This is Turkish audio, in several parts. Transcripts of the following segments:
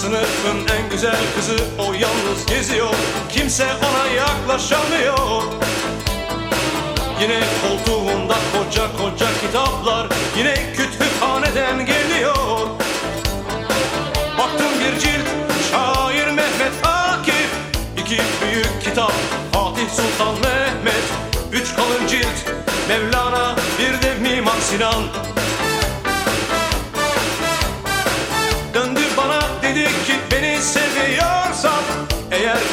Sınıfın en güzel kızı o yalnız geziyor. Kimse ona yaklaşamıyor. Yine koltuğunda koca koca kitaplar Yine kütüphaneden geliyor. Baktım bir cilt şair Mehmet Akif. İki büyük kitap Fatih Sultan Mehmet. Üç kalın cilt Mevlana bir de Mimar Sinan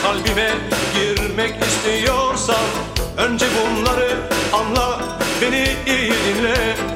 kalbime girmek istiyorsan Önce bunları anla beni iyi dinle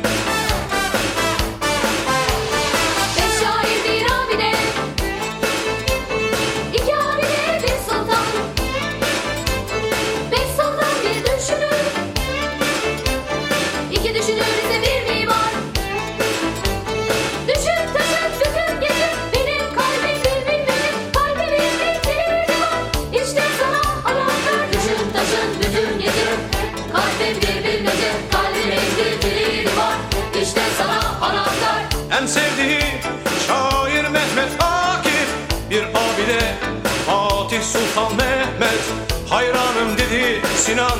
Sultan Mehmet Hayranım dedi Sinan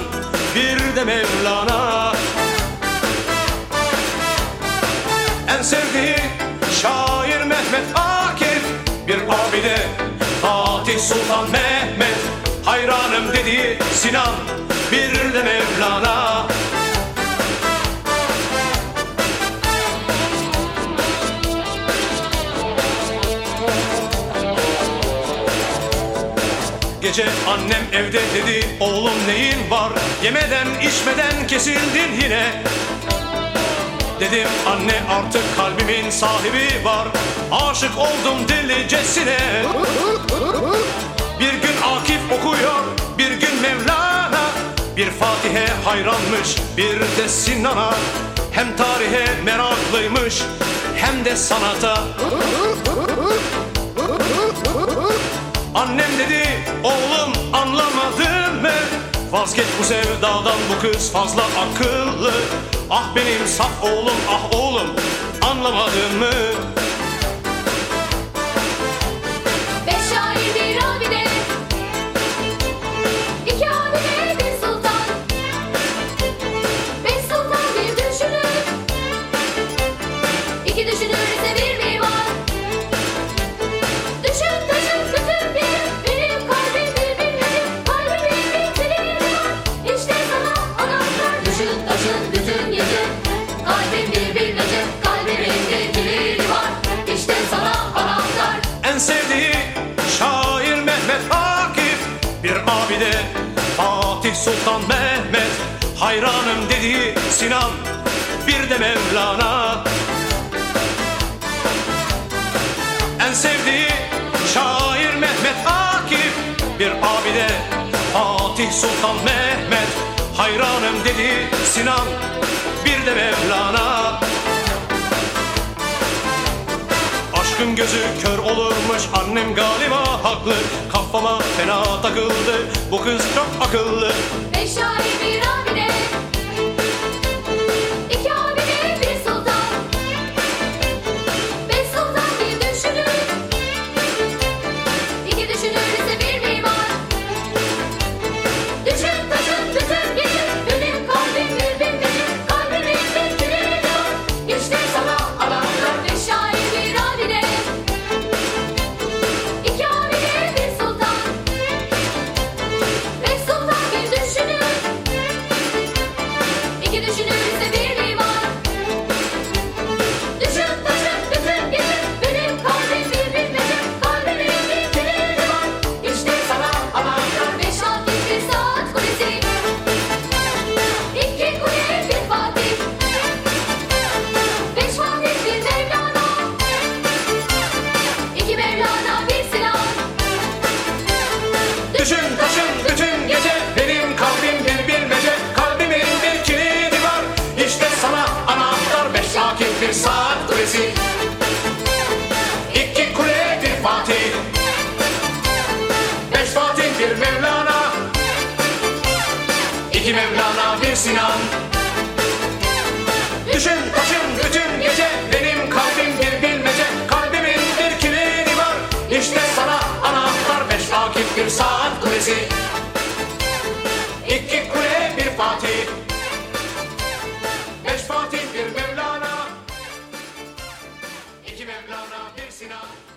Bir de Mevlana. En sevdiği şair Mehmet Akif Bir abide Fatih Sultan Mehmet. Hayranım dedi Sinan Bir de Mevlana Gece annem evde dedi oğlum neyin var? Yemeden içmeden kesildin yine. Dedim anne artık kalbimin sahibi var. Aşık oldum delicesine. Bir gün Akif okuyor bir gün Mevlana. Bir Fatih'e hayranmış bir de Sinan'a. Hem tarihe meraklıymış hem de sanata Annem dedi oğlum anlamadın mı? Vazgeç bu sevdadan bu kız fazla akıllı Ah benim saf oğlum ah oğlum anlamadın mı? Abide Fatih Sultan Mehmet Hayranım dedi Sinan Bir de Mevlana. En sevdiği şair Mehmet Akif Bir abide Fatih Sultan Mehmet Hayranım dedi Sinan Bir de Mevlana Aşkın gözü kör olurmuş annem galiba haklı. Kafama fena takıldı bu kız çok akıllı. Beş şair iki Mevlana bir Sinan. Düşün taşın bütün gece benim kalbim bir bilmece. Kalbimin bir kilidi var. İşte sana anahtar beş vakit bir saat kulesi. İki kule bir Fatih. Beş Fatih bir Mevlana. İki Mevlana bir Sinan.